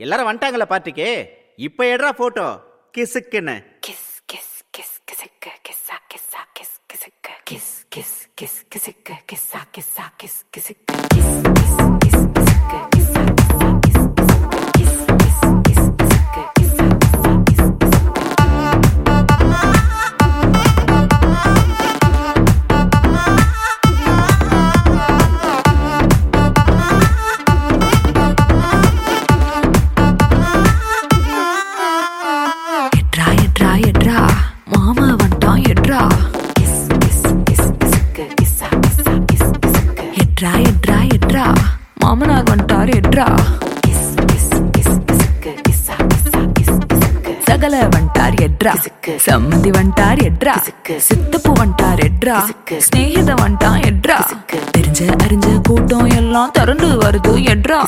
எல்லாரும் வந்துட்டாங்களா பார்ட்டிக்கு இப்ப எடுறா போட்டோ கிசுக்குன்னு கிஸ் கிஸ் கிஸ் கிசுக்கு கிஸ்ஸா கிஸ்ஸா கிஸ் கிசுக்கு கிஸ் கிஸ் கிஸ் கிசுக்கு கிஸ்ஸா கிஸ்ஸா கிஸ் கிசுக்கு கிஸ் கிஸ் கிஸ் கிசுக்கு கிஸ்ஸா மாமனார் வந்துட்டார் எட்ரா சகல வண்டார் எட்ரா சம்மந்தி வண்டார் எட்ரா சித்தப்பு வண்டார் எட்ரா ஸ்நேகித வந்துட்டான் எட்ரா தெரிஞ்ச அறிஞ்ச கூட்டம் எல்லாம் திரண்டு வருது எட்ரா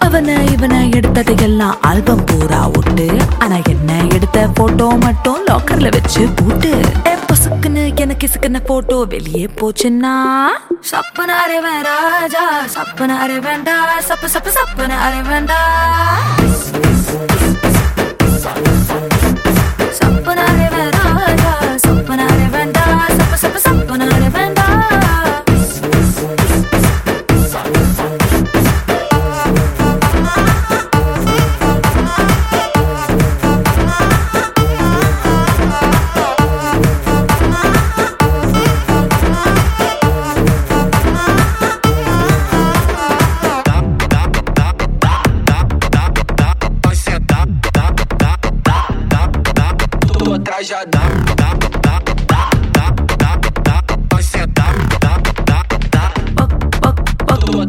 அவனை இவனை எடுத்தது எல்லாம் ஆல்பம் பூரா ஒட்டு ஆனா என்ன எடுத்த போட்டோ மட்டும் லாக்கர்ல வச்சு போட்டு பசுக்கு பொசுக்குன்னு போட்டோ வெளியே போச்சுன்னா? சப்பன அறிவன் ராஜா. சப்பன அறிவன்டா சப்பு சப்பு சப்பன அறிவன்டா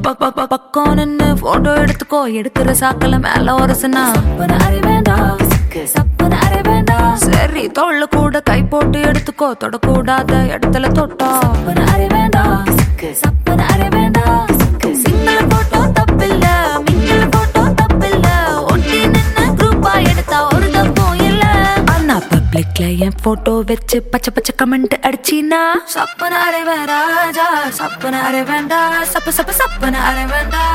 பக், பக்கம் நின்னு photo எடுத்துக்கோ எடுக்கிற சாக்கல மேல ஒரசுனா சரி தோல்ல கூட கை போட்டு எடுத்துக்கோ தொடக்கூடாத இடத்துல தொட்டா சிங்கிள் என் போட்டோ வச்சு பச்சை பச்சை கமெண்ட் அடிச்சினா சப்பன அரைவன் ராஜா சப்பன அரைவேண்டா சப்ப சப்ப சப்பன அரைவேண்டா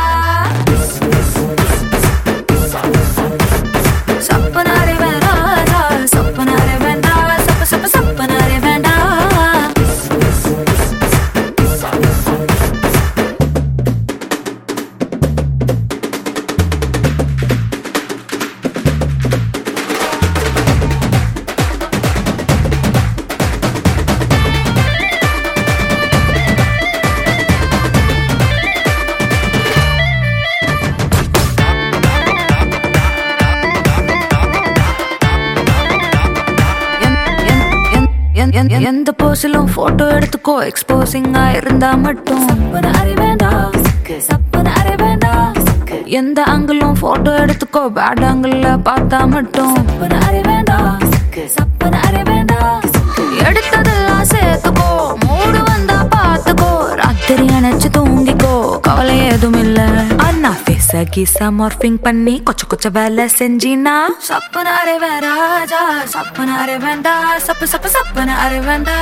எந்த போஸிலும் போட்டோ எடுத்துக்கோ. எக்ஸ்போசிங்கா இருந்தா மட்டும். எந்த ஆங்கிளும் போட்டோ எடுத்துக்கோ. பேட் ஆங்கிள் பார்த்தா மட்டும். எடுத்ததெல்லாம் சேர்த்துக்கோ. அண்ணா கீசா மார்பிங் பண்ணி கொச்ச கொச்ச வேலை செஞ்சினா சப்பன வேறாஜா ராஜா வேண்டா அரைவேண்டா சப்பு சப்பு சப்பன அரைவேண்டா